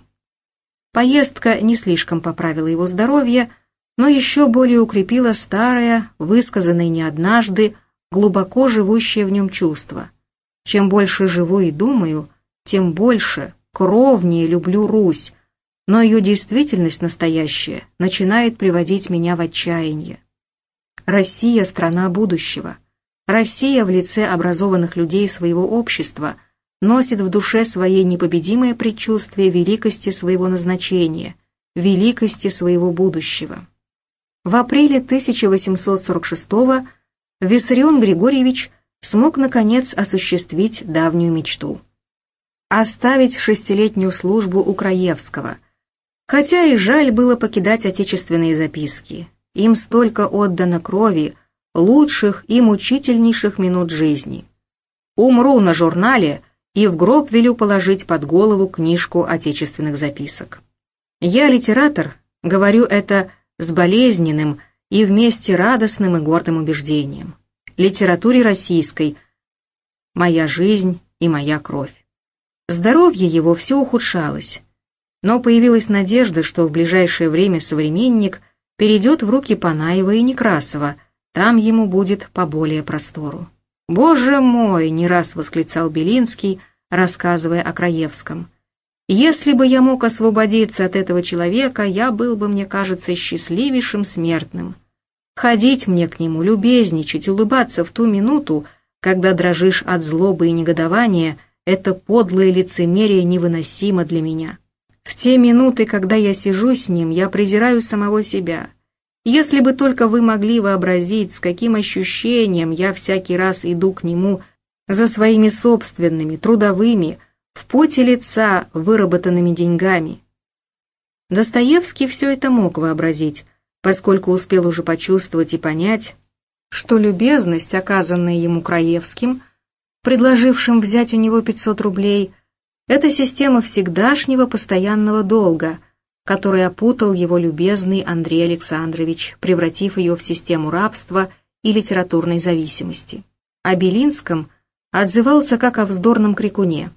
Поездка не слишком поправила его здоровье, но еще более укрепила старое, высказанное не однажды, глубоко живущее в нем чувство. Чем больше живу и думаю, тем больше, кровнее люблю Русь, но ее действительность настоящая начинает приводить меня в отчаяние. Россия – страна будущего. Россия в лице образованных людей своего общества носит в душе своей непобедимое предчувствие великости своего назначения, великости своего будущего. В апреле 1846 года Виссарион Григорьевич смог, наконец, осуществить давнюю мечту. Оставить шестилетнюю службу у Краевского. Хотя и жаль было покидать отечественные записки. Им столько отдано крови, лучших и мучительнейших минут жизни. Умру на журнале и в гроб велю положить под голову книжку отечественных записок. Я литератор, говорю это с болезненным, и вместе радостным и гордым убеждением. Литературе российской «Моя жизнь и моя кровь». Здоровье его все ухудшалось, но появилась надежда, что в ближайшее время современник перейдет в руки Панаева и Некрасова, Там ему будет поболее простору. «Боже мой!» — не раз восклицал Белинский, рассказывая о Краевском. «Если бы я мог освободиться от этого человека, я был бы, мне кажется, счастливейшим смертным. Ходить мне к нему, любезничать, улыбаться в ту минуту, когда дрожишь от злобы и негодования, это подлое лицемерие невыносимо для меня. В те минуты, когда я сижу с ним, я презираю самого себя». Если бы только вы могли вообразить, с каким ощущением я всякий раз иду к нему за своими собственными, трудовыми, в поте лица выработанными деньгами. Достоевский все это мог вообразить, поскольку успел уже почувствовать и понять, что любезность, оказанная ему Краевским, предложившим взять у него 500 рублей, это система всегдашнего постоянного долга – который опутал его любезный Андрей Александрович, превратив ее в систему рабства и литературной зависимости. О Белинском отзывался как о вздорном крикуне.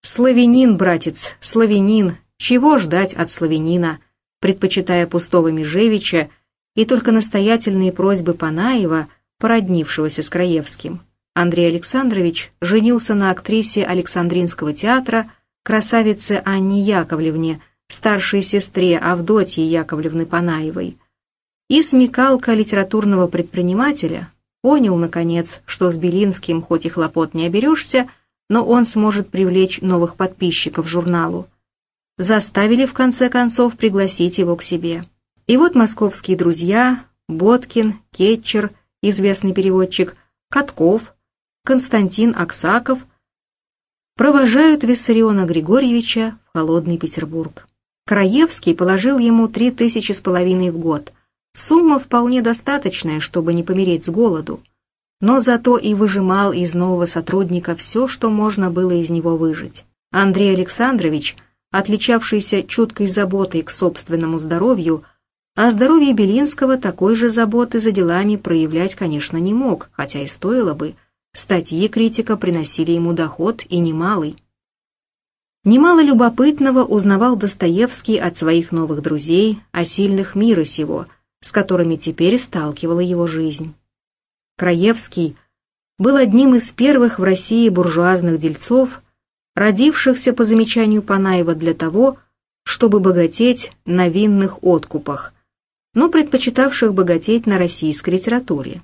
«Славянин, братец, славянин, чего ждать от славянина?» предпочитая пустого Межевича и только настоятельные просьбы Панаева, породнившегося с Краевским. Андрей Александрович женился на актрисе Александринского театра, красавице Анне Яковлевне, старшей сестре Авдотьи Яковлевны Панаевой. И смекалка литературного предпринимателя понял, наконец, что с Белинским хоть и хлопот не оберешься, но он сможет привлечь новых подписчиков журналу. Заставили, в конце концов, пригласить его к себе. И вот московские друзья, Боткин, Кетчер, известный переводчик, Катков, Константин Аксаков провожают Виссариона Григорьевича в холодный Петербург. Краевский положил ему три тысячи с половиной в год. Сумма вполне достаточная, чтобы не помереть с голоду. Но зато и выжимал из нового сотрудника все, что можно было из него выжить. Андрей Александрович, отличавшийся чуткой заботой к собственному здоровью, о здоровье Белинского такой же заботы за делами проявлять, конечно, не мог, хотя и стоило бы. Статьи критика приносили ему доход и немалый. Немало любопытного узнавал Достоевский от своих новых друзей о сильных мира сего, с которыми теперь сталкивала его жизнь. Краевский был одним из первых в России буржуазных дельцов, родившихся по замечанию Панаева для того, чтобы богатеть на винных откупах, но предпочитавших богатеть на российской литературе.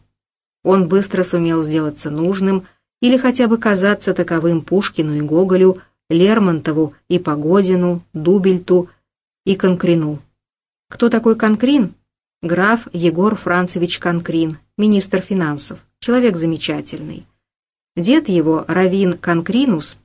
Он быстро сумел сделаться нужным или хотя бы казаться таковым Пушкину и Гоголю – Лермонтову и Погодину, Дубельту и Конкрину. Кто такой Конкрин? Граф Егор Францевич Конкрин, министр финансов, человек замечательный. Дед его, Равин Конкринус,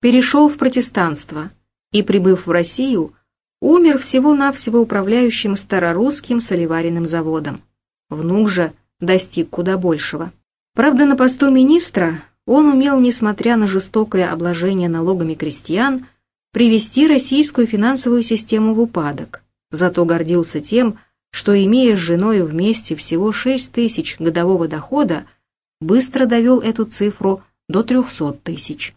перешел в протестанство и, прибыв в Россию, умер всего-навсего управляющим старорусским солеваренным заводом. Внук же достиг куда большего. Правда, на посту министра он умел, несмотря на жестокое обложение налогами крестьян, привести российскую финансовую систему в упадок. Зато гордился тем, что, имея с женой вместе всего 6 тысяч годового дохода, быстро довел эту цифру до 300 тысяч.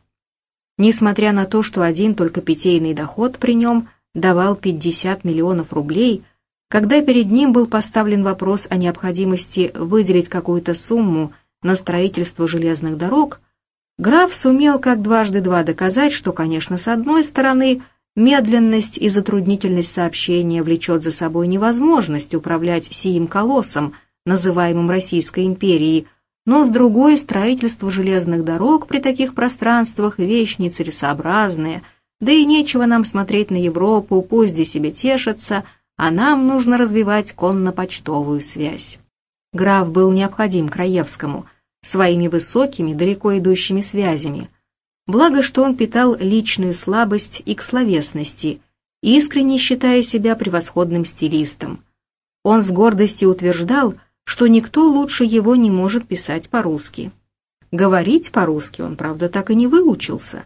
Несмотря на то, что один только питейный доход при нем давал 50 миллионов рублей, когда перед ним был поставлен вопрос о необходимости выделить какую-то сумму на строительство железных дорог, граф сумел как дважды два доказать, что, конечно, с одной стороны, медленность и затруднительность сообщения влечет за собой невозможность управлять сиим колоссом, называемым Российской империей, но с другой строительство железных дорог при таких пространствах вещь нецелесообразная, да и нечего нам смотреть на Европу, пусть здесь себе тешатся, а нам нужно развивать конно-почтовую связь. Граф был необходим Краевскому своими высокими, далеко идущими связями. Благо, что он питал личную слабость и к словесности, искренне считая себя превосходным стилистом. Он с гордостью утверждал, что никто лучше его не может писать по-русски. Говорить по-русски он, правда, так и не выучился,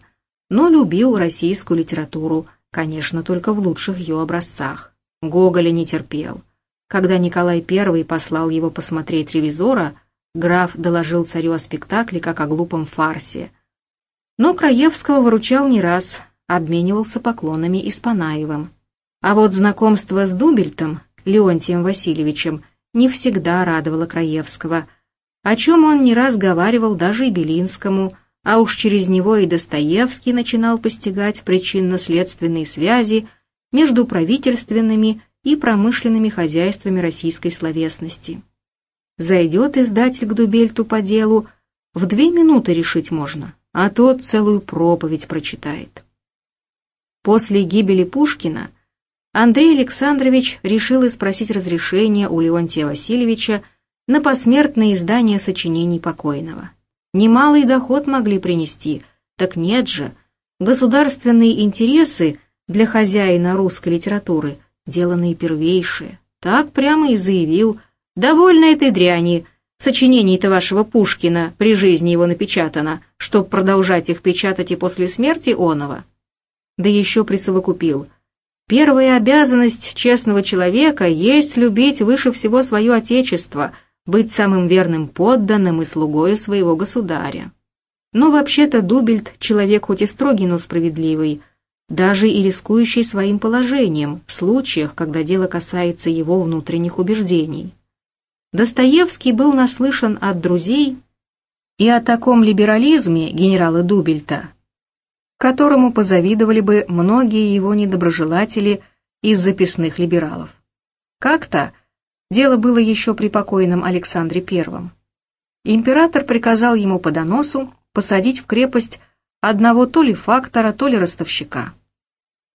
но любил российскую литературу, конечно, только в лучших ее образцах. Гоголя не терпел. Когда Николай I послал его посмотреть «Ревизора», граф доложил царю о спектакле как о глупом фарсе. Но Краевского выручал не раз, обменивался поклонами и с Панаевым. А вот знакомство с Дубельтом, Леонтием Васильевичем, не всегда радовала Краевского, о чем он не раз говаривал даже и Белинскому, а уж через него и Достоевский начинал постигать причинно-следственные связи между правительственными и промышленными хозяйствами российской словесности. Зайдет издатель к Дубельту по делу, в две минуты решить можно, а тот целую проповедь прочитает. После гибели Пушкина Андрей Александрович решил спросить разрешения у Леонтия Васильевича на посмертное издание сочинений покойного. Немалый доход могли принести, так нет же. Государственные интересы для хозяина русской литературы – дело наипервейшее. Так прямо и заявил «Довольно этой дряни, сочинений-то вашего Пушкина, при жизни его напечатано, чтоб продолжать их печатать и после смерти оного». Да еще присовокупил – Первая обязанность честного человека есть любить выше всего свое отечество, быть самым верным подданным и слугою своего государя. Но вообще-то Дубельт человек хоть и строгий, но справедливый, даже и рискующий своим положением в случаях, когда дело касается его внутренних убеждений. Достоевский был наслышан от друзей и о таком либерализме генерала Дубельта, которому позавидовали бы многие его недоброжелатели из записных либералов. Как-то Дело было еще при покойном Александре I. Император приказал ему по доносу посадить в крепость одного то ли фактора, то ли ростовщика.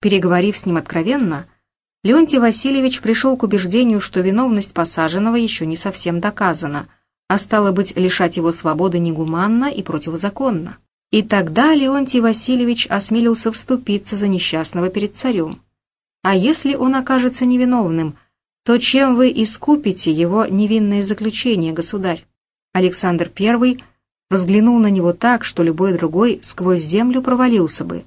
Переговорив с ним откровенно, Леонтий Васильевич пришел к убеждению, что виновность посаженного еще не совсем доказана, а стало быть, лишать его свободы негуманно и противозаконно. И тогда Леонтий Васильевич осмелился вступиться за несчастного перед царем. А если он окажется невиновным – то чем вы искупите его невинное заключение, государь? Александр I взглянул на него так, что любой другой сквозь землю провалился бы,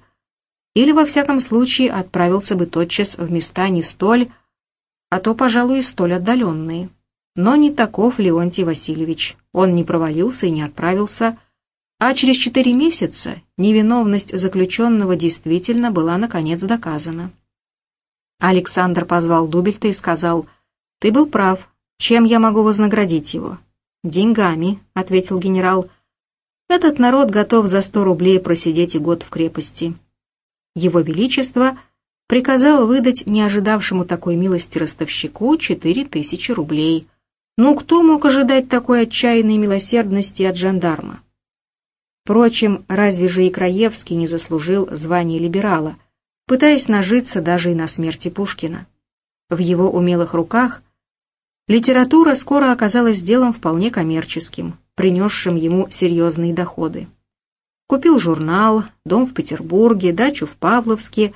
или во всяком случае отправился бы тотчас в места не столь, а то, пожалуй, и столь отдаленные. Но не таков Леонтий Васильевич. Он не провалился и не отправился, а через четыре месяца невиновность заключенного действительно была наконец доказана. Александр позвал Дубельта и сказал, «Ты был прав. Чем я могу вознаградить его?» «Деньгами», — ответил генерал. «Этот народ готов за сто рублей просидеть и год в крепости». Его Величество приказал выдать не ожидавшему такой милости ростовщику четыре тысячи рублей. Ну, кто мог ожидать такой отчаянной милосердности от жандарма? Впрочем, разве же и Краевский не заслужил звания либерала, пытаясь нажиться даже и на смерти Пушкина. В его умелых руках литература скоро оказалась делом вполне коммерческим, принесшим ему серьезные доходы. Купил журнал, дом в Петербурге, дачу в Павловске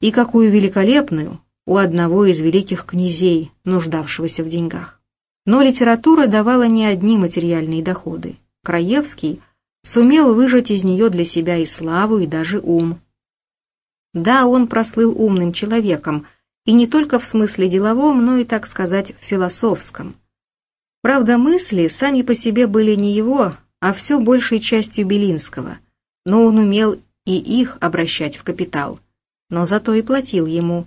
и какую великолепную у одного из великих князей, нуждавшегося в деньгах. Но литература давала не одни материальные доходы. Краевский сумел выжать из нее для себя и славу, и даже ум. Да, он прослыл умным человеком, и не только в смысле деловом, но и, так сказать, в философском. Правда, мысли сами по себе были не его, а все большей частью Белинского, но он умел и их обращать в капитал, но зато и платил ему.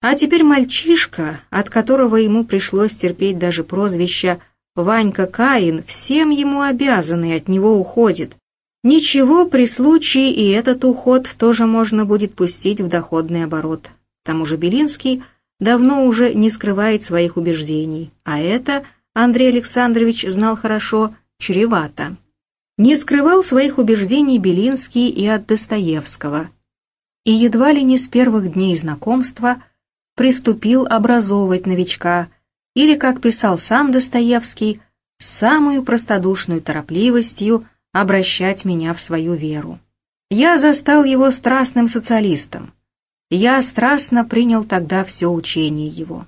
А теперь мальчишка, от которого ему пришлось терпеть даже прозвище «Ванька Каин», всем ему обязанный от него уходит, Ничего, при случае и этот уход тоже можно будет пустить в доходный оборот. К тому же Белинский давно уже не скрывает своих убеждений, а это, Андрей Александрович знал хорошо, чревато. Не скрывал своих убеждений Белинский и от Достоевского. И едва ли не с первых дней знакомства приступил образовывать новичка, или, как писал сам Достоевский, с самую простодушную торопливостью – обращать меня в свою веру. Я застал его страстным социалистом. Я страстно принял тогда все учение его.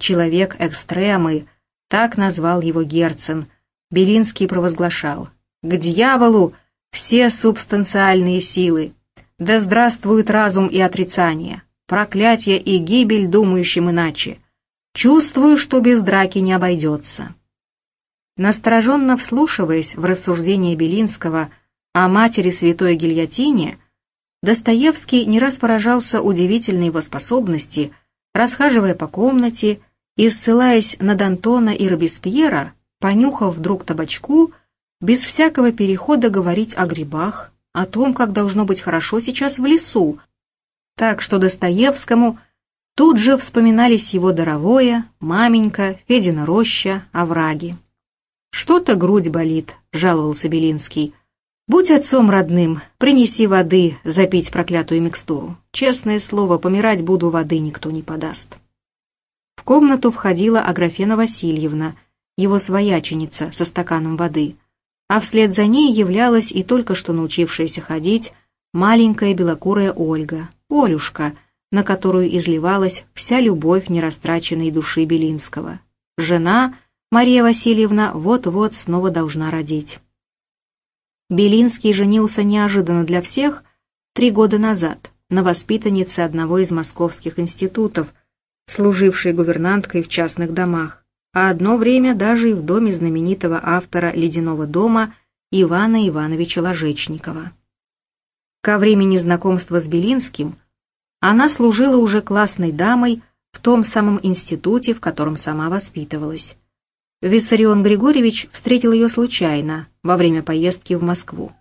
Человек экстремы, так назвал его Герцен, Белинский провозглашал. К дьяволу все субстанциальные силы. Да здравствует разум и отрицание, проклятие и гибель думающим иначе. Чувствую, что без драки не обойдется. Настороженно вслушиваясь в рассуждения Белинского о матери святой гильотине, Достоевский не раз поражался удивительной его способности, расхаживая по комнате и, ссылаясь на Д'Антона и Робеспьера, понюхав вдруг табачку, без всякого перехода говорить о грибах, о том, как должно быть хорошо сейчас в лесу, так что Достоевскому тут же вспоминались его даровое, маменька, Федина роща, овраги. «Что-то грудь болит», — жаловался Белинский. «Будь отцом родным, принеси воды запить проклятую микстуру. Честное слово, помирать буду, воды никто не подаст». В комнату входила Аграфена Васильевна, его свояченица со стаканом воды, а вслед за ней являлась и только что научившаяся ходить маленькая белокурая Ольга, Олюшка, на которую изливалась вся любовь нерастраченной души Белинского. Жена Мария Васильевна вот-вот снова должна родить. Белинский женился неожиданно для всех три года назад на воспитаннице одного из московских институтов, служившей гувернанткой в частных домах, а одно время даже и в доме знаменитого автора «Ледяного дома» Ивана Ивановича Ложечникова. Ко времени знакомства с Белинским она служила уже классной дамой в том самом институте, в котором сама воспитывалась. Виссарион Григорьевич встретил ее случайно во время поездки в Москву.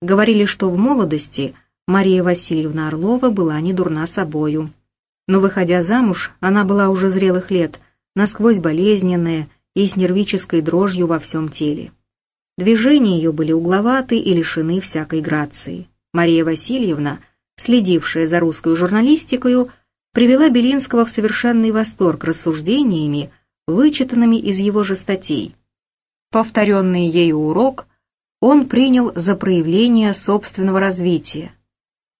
Говорили, что в молодости Мария Васильевна Орлова была не дурна собою. Но, выходя замуж, она была уже зрелых лет, насквозь болезненная и с нервической дрожью во всем теле. Движения ее были угловаты и лишены всякой грации. Мария Васильевна, следившая за русской журналистикой, привела Белинского в совершенный восторг рассуждениями, вычитанными из его же статей. Повторенный ею урок он принял за проявление собственного развития.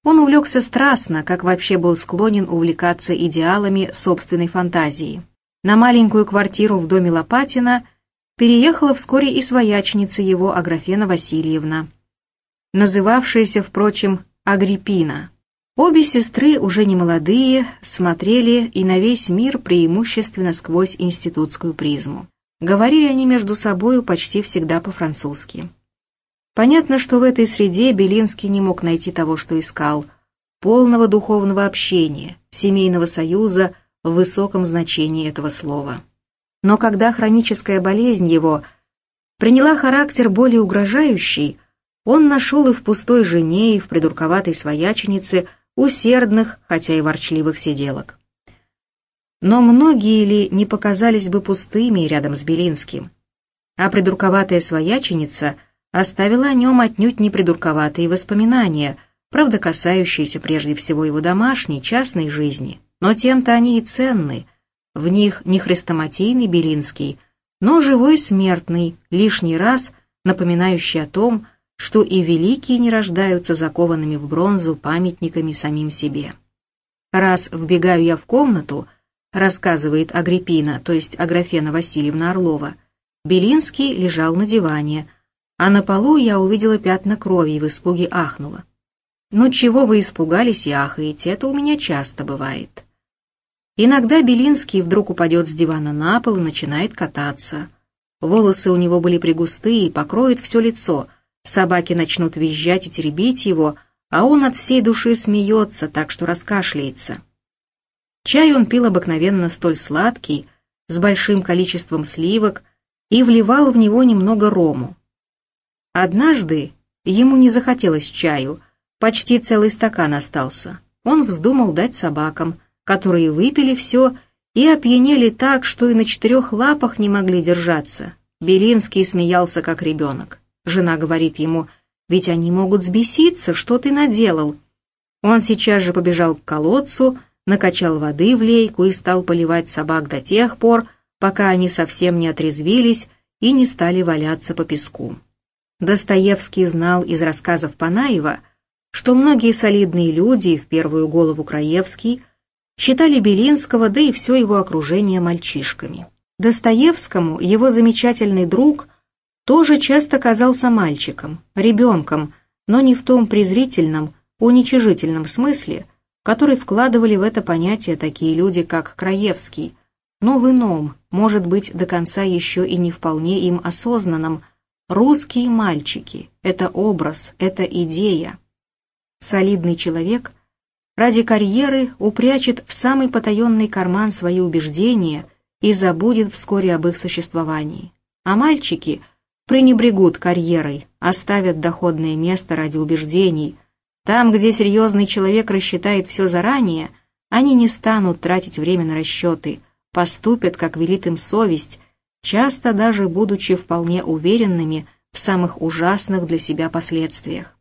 Он увлекся страстно, как вообще был склонен увлекаться идеалами собственной фантазии. На маленькую квартиру в доме Лопатина переехала вскоре и своячница его Аграфена Васильевна, называвшаяся, впрочем, Агриппина. Обе сестры, уже не молодые, смотрели и на весь мир преимущественно сквозь институтскую призму. Говорили они между собою почти всегда по-французски. Понятно, что в этой среде Белинский не мог найти того, что искал – полного духовного общения, семейного союза в высоком значении этого слова. Но когда хроническая болезнь его приняла характер более угрожающий, он нашел и в пустой жене, и в придурковатой свояченице – усердных, хотя и ворчливых сиделок. Но многие ли не показались бы пустыми рядом с Белинским? А придурковатая свояченица оставила о нем отнюдь не придурковатые воспоминания, правда касающиеся прежде всего его домашней, частной жизни. Но тем-то они и ценны. В них не хрестоматийный Белинский, но живой смертный, лишний раз напоминающий о том, что и великие не рождаются закованными в бронзу памятниками самим себе. Раз вбегаю я в комнату, рассказывает Агриппина, то есть Аграфена Васильевна Орлова, Белинский лежал на диване, а на полу я увидела пятна крови и в испуге ахнула. «Ну чего вы испугались и ахаете, это у меня часто бывает». Иногда Белинский вдруг упадет с дивана на пол и начинает кататься. Волосы у него были пригустые, покроет все лицо — Собаки начнут визжать и теребить его, а он от всей души смеется, так что раскашляется. Чай он пил обыкновенно столь сладкий, с большим количеством сливок, и вливал в него немного рому. Однажды ему не захотелось чаю, почти целый стакан остался. Он вздумал дать собакам, которые выпили все и опьянели так, что и на четырех лапах не могли держаться. Белинский смеялся, как ребенок. Жена говорит ему, «Ведь они могут сбеситься, что ты наделал?» Он сейчас же побежал к колодцу, накачал воды в лейку и стал поливать собак до тех пор, пока они совсем не отрезвились и не стали валяться по песку. Достоевский знал из рассказов Панаева, что многие солидные люди, в первую голову Краевский, считали Белинского, да и все его окружение мальчишками. Достоевскому его замечательный друг – тоже часто казался мальчиком, ребенком, но не в том презрительном, уничижительном смысле, который вкладывали в это понятие такие люди, как Краевский, но в ином, может быть, до конца еще и не вполне им осознанном, русские мальчики — это образ, это идея. Солидный человек ради карьеры упрячет в самый потаенный карман свои убеждения и забудет вскоре об их существовании. А мальчики пренебрегут карьерой, оставят доходное место ради убеждений. Там, где серьезный человек рассчитает все заранее, они не станут тратить время на расчеты, поступят, как велит им совесть, часто даже будучи вполне уверенными в самых ужасных для себя последствиях.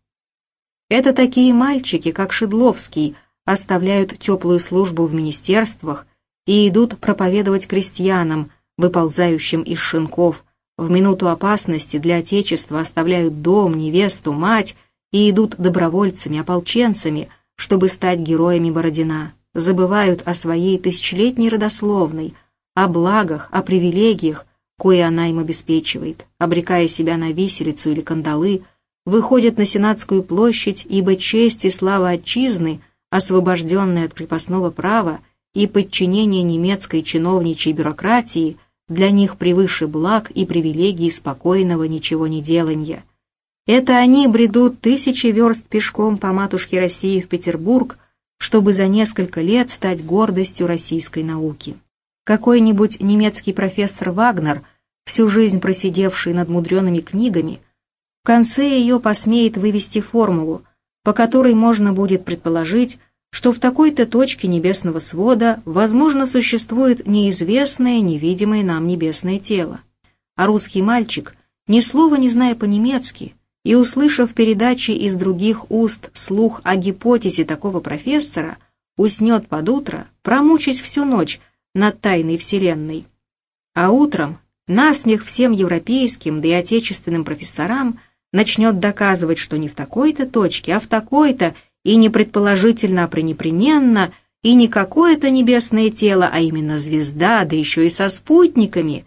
Это такие мальчики, как Шедловский, оставляют теплую службу в министерствах и идут проповедовать крестьянам, выползающим из шинков, в минуту опасности для Отечества оставляют дом, невесту, мать и идут добровольцами, ополченцами, чтобы стать героями Бородина, забывают о своей тысячелетней родословной, о благах, о привилегиях, кое она им обеспечивает, обрекая себя на виселицу или кандалы, выходят на Сенатскую площадь, ибо честь и слава отчизны, освобожденные от крепостного права и подчинение немецкой чиновничьей бюрократии, для них превыше благ и привилегий спокойного ничего не деланья. Это они бредут тысячи верст пешком по матушке России в Петербург, чтобы за несколько лет стать гордостью российской науки. Какой-нибудь немецкий профессор Вагнер, всю жизнь просидевший над мудреными книгами, в конце ее посмеет вывести формулу, по которой можно будет предположить, что в такой-то точке небесного свода, возможно, существует неизвестное, невидимое нам небесное тело. А русский мальчик, ни слова не зная по-немецки, и услышав передачи из других уст слух о гипотезе такого профессора, уснет под утро, промучаясь всю ночь над тайной вселенной. А утром, насмех всем европейским, да и отечественным профессорам, начнет доказывать, что не в такой-то точке, а в такой-то, и не предположительно, а пренепременно, и не какое-то небесное тело, а именно звезда, да еще и со спутниками.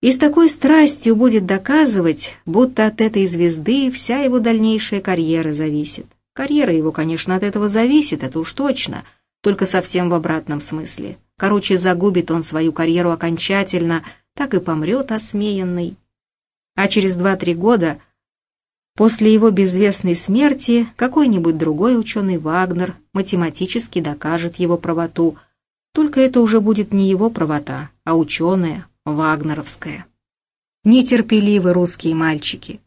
И с такой страстью будет доказывать, будто от этой звезды вся его дальнейшая карьера зависит. Карьера его, конечно, от этого зависит, это уж точно, только совсем в обратном смысле. Короче, загубит он свою карьеру окончательно, так и помрет осмеянный. А через два-три года – После его безвестной смерти какой-нибудь другой ученый Вагнер математически докажет его правоту, только это уже будет не его правота, а ученая, вагнеровская. Нетерпеливы русские мальчики.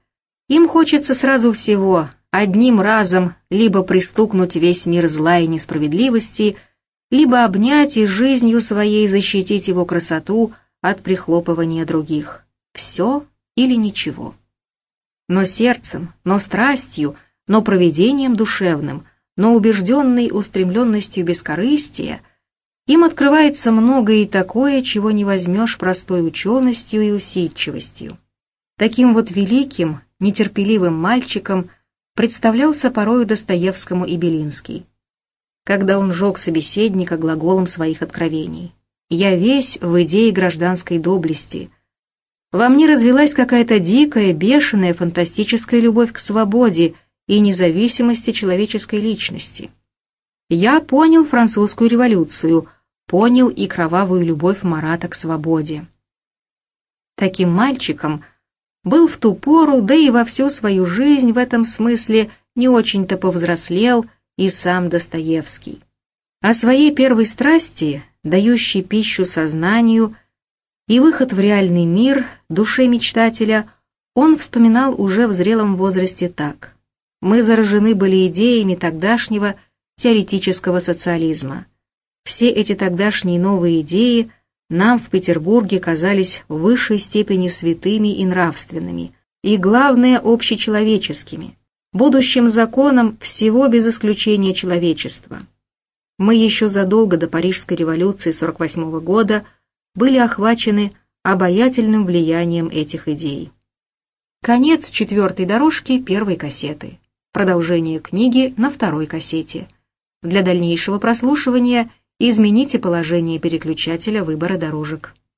Им хочется сразу всего, одним разом, либо пристукнуть весь мир зла и несправедливости, либо обнять и жизнью своей защитить его красоту от прихлопывания других. Все или ничего но сердцем, но страстью, но проведением душевным, но убежденной устремленностью бескорыстия, им открывается многое и такое, чего не возьмешь простой ученостью и усидчивостью. Таким вот великим, нетерпеливым мальчиком представлялся порою Достоевскому и Белинский, когда он жег собеседника глаголом своих откровений. «Я весь в идее гражданской доблести», во мне развелась какая-то дикая, бешеная, фантастическая любовь к свободе и независимости человеческой личности. Я понял французскую революцию, понял и кровавую любовь Марата к свободе. Таким мальчиком был в ту пору, да и во всю свою жизнь в этом смысле не очень-то повзрослел и сам Достоевский. О своей первой страсти, дающей пищу сознанию, и выход в реальный мир душе мечтателя он вспоминал уже в зрелом возрасте так. Мы заражены были идеями тогдашнего теоретического социализма. Все эти тогдашние новые идеи нам в Петербурге казались в высшей степени святыми и нравственными, и, главное, общечеловеческими, будущим законом всего без исключения человечества. Мы еще задолго до Парижской революции 48 года были охвачены обаятельным влиянием этих идей. Конец четвертой дорожки первой кассеты. Продолжение книги на второй кассете. Для дальнейшего прослушивания измените положение переключателя выбора дорожек.